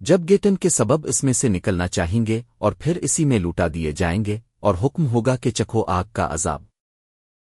جب گیٹن کے سبب اس میں سے نکلنا چاہیں گے اور پھر اسی میں لوٹا دیے جائیں گے اور حکم ہوگا کہ چکھو آگ کا عذاب۔